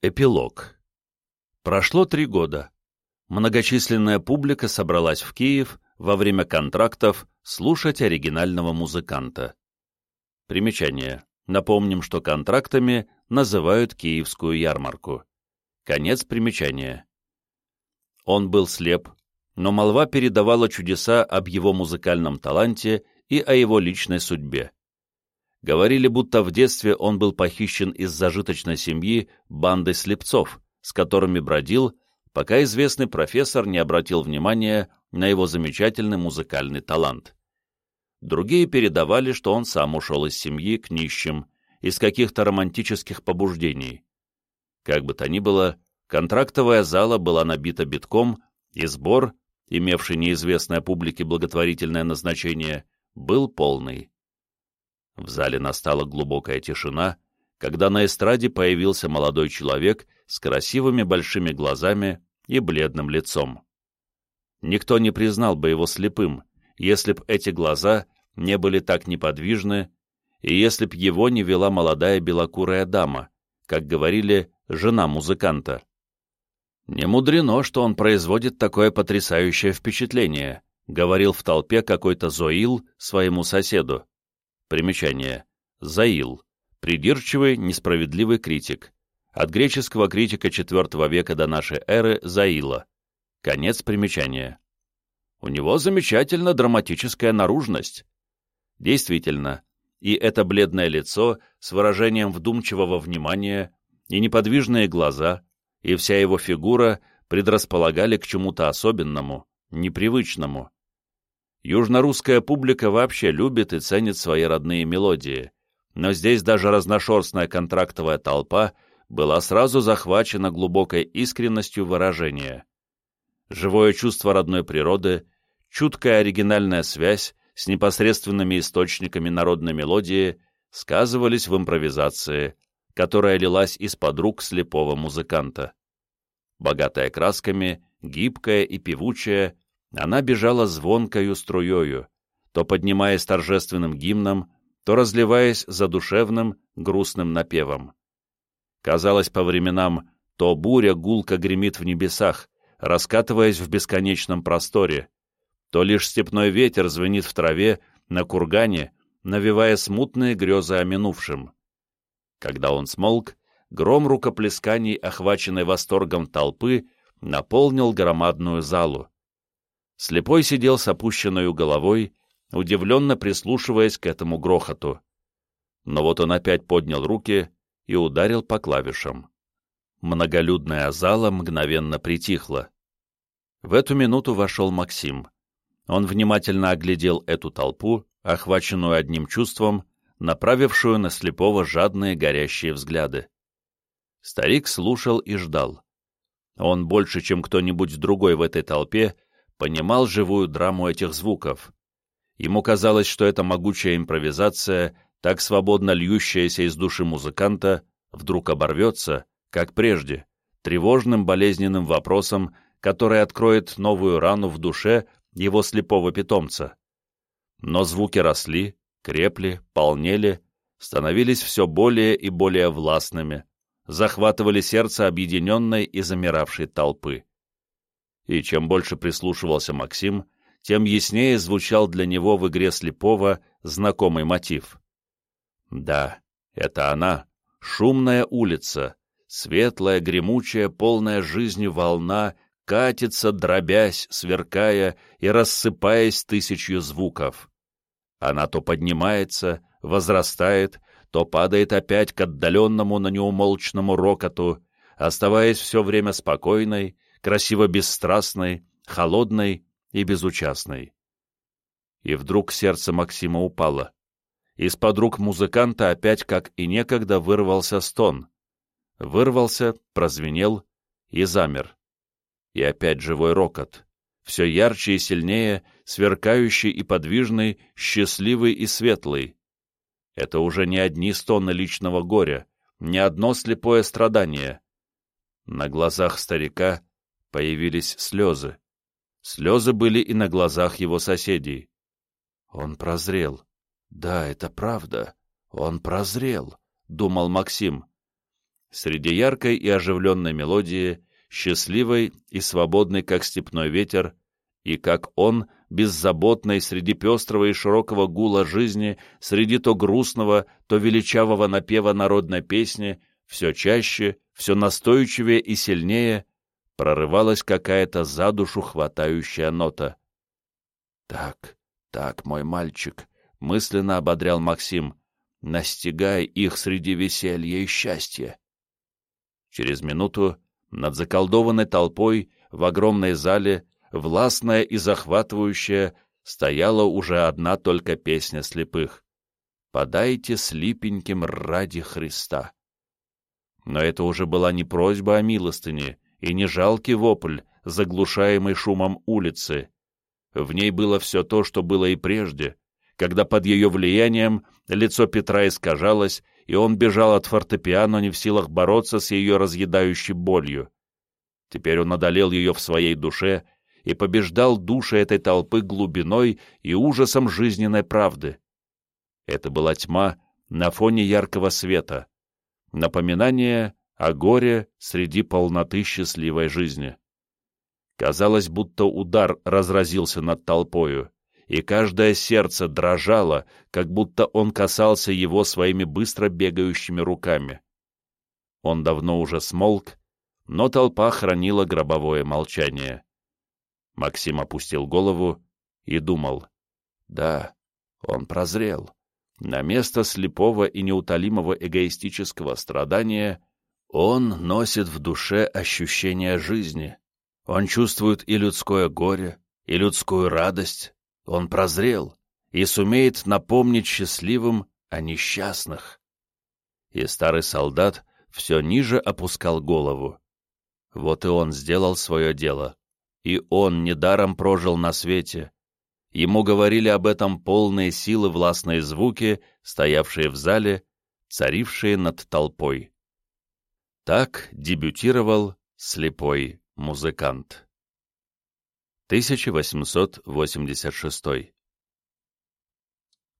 Эпилог. Прошло три года. Многочисленная публика собралась в Киев во время контрактов слушать оригинального музыканта. Примечание. Напомним, что контрактами называют Киевскую ярмарку. Конец примечания. Он был слеп, но молва передавала чудеса об его музыкальном таланте и о его личной судьбе. Говорили, будто в детстве он был похищен из зажиточной семьи бандой слепцов, с которыми бродил, пока известный профессор не обратил внимания на его замечательный музыкальный талант. Другие передавали, что он сам ушел из семьи к нищим, из каких-то романтических побуждений. Как бы то ни было, контрактовая зала была набита битком, и сбор, имевший неизвестное публике благотворительное назначение, был полный. В зале настала глубокая тишина, когда на эстраде появился молодой человек с красивыми большими глазами и бледным лицом. Никто не признал бы его слепым, если б эти глаза не были так неподвижны, и если б его не вела молодая белокурая дама, как говорили, жена музыканта. «Не мудрено, что он производит такое потрясающее впечатление», говорил в толпе какой-то Зоил своему соседу. Примечание. Заил. Придирчивый, несправедливый критик. От греческого критика IV века до нашей эры Заила. Конец примечания. У него замечательно драматическая наружность. Действительно, и это бледное лицо с выражением вдумчивого внимания, и неподвижные глаза, и вся его фигура предрасполагали к чему-то особенному, непривычному. Южнорусская публика вообще любит и ценит свои родные мелодии, но здесь даже разношерстная контрактовая толпа была сразу захвачена глубокой искренностью выражения. Живое чувство родной природы, чуткая оригинальная связь с непосредственными источниками народной мелодии сказывались в импровизации, которая лилась из-под рук слепого музыканта. Богатая красками, гибкая и певучая, она бежала звонкою струею, то поднимаясь торжественным гимном, то разливаясь задушевным, грустным напевом. Казалось по временам, то буря гулко гремит в небесах, раскатываясь в бесконечном просторе, то лишь степной ветер звенит в траве, на кургане, навевая смутные грезы о минувшем. Когда он смолк, гром рукоплесканий, охваченный восторгом толпы, наполнил громадную залу. Слепой сидел с опущенной головой, удивленно прислушиваясь к этому грохоту. Но вот он опять поднял руки и ударил по клавишам. Многолюдная зала мгновенно притихла. В эту минуту вошел Максим. Он внимательно оглядел эту толпу, охваченную одним чувством, направившую на слепого жадные горящие взгляды. Старик слушал и ждал. Он больше, чем кто-нибудь другой в этой толпе, понимал живую драму этих звуков. Ему казалось, что эта могучая импровизация, так свободно льющаяся из души музыканта, вдруг оборвется, как прежде, тревожным болезненным вопросом, который откроет новую рану в душе его слепого питомца. Но звуки росли, крепли, полнели, становились все более и более властными, захватывали сердце объединенной и замиравшей толпы и чем больше прислушивался Максим, тем яснее звучал для него в игре слепого знакомый мотив. Да, это она, шумная улица, светлая, гремучая, полная жизни волна, катится, дробясь, сверкая и рассыпаясь тысячью звуков. Она то поднимается, возрастает, то падает опять к отдаленному на неумолчному рокоту, оставаясь все время спокойной, красиво бесстрастной, холодной и безучастной. И вдруг сердце Максима упало. Из-под рук музыканта опять, как и некогда, вырвался стон. Вырвался, прозвенел и замер. И опять живой рокот. Все ярче и сильнее, сверкающий и подвижный, счастливый и светлый. Это уже не одни стоны личного горя, не одно слепое страдание. На глазах старика появились слезы. Слезы были и на глазах его соседей. Он прозрел. «Да, это правда. Он прозрел», — думал Максим. среди яркой и оживленной мелодии, счастливой и свободной, как степной ветер, и как он, беззаботной среди пестрого и широкого гула жизни, среди то грустного, то величавого напева народной песни, все чаще, все настойчивее и сильнее прорывалась какая-то за душу хватающая нота. «Так, так, мой мальчик», — мысленно ободрял Максим, — «настигай их среди веселья и счастья». Через минуту над заколдованной толпой в огромной зале, властная и захватывающая, стояла уже одна только песня слепых. «Подайте слипеньким ради Христа». Но это уже была не просьба о милостыне и не жалкий вопль, заглушаемый шумом улицы. В ней было все то, что было и прежде, когда под ее влиянием лицо Петра искажалось, и он бежал от фортепиано, не в силах бороться с ее разъедающей болью. Теперь он одолел ее в своей душе и побеждал души этой толпы глубиной и ужасом жизненной правды. Это была тьма на фоне яркого света, напоминание о горе среди полноты счастливой жизни. Казалось, будто удар разразился над толпою, и каждое сердце дрожало, как будто он касался его своими быстро бегающими руками. Он давно уже смолк, но толпа хранила гробовое молчание. Максим опустил голову и думал. Да, он прозрел. На место слепого и неутолимого эгоистического страдания он носит в душе ощущение жизни. Он чувствует и людское горе, и людскую радость, он прозрел и сумеет напомнить счастливым о несчастных. И старый солдат все ниже опускал голову. Вот и он сделал свое дело. И он недаром прожил на свете. Ему говорили об этом полные силы властные звуки, стоявшие в зале, царившие над толпой. Так дебютировал слепой музыкант. 1886